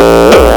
Música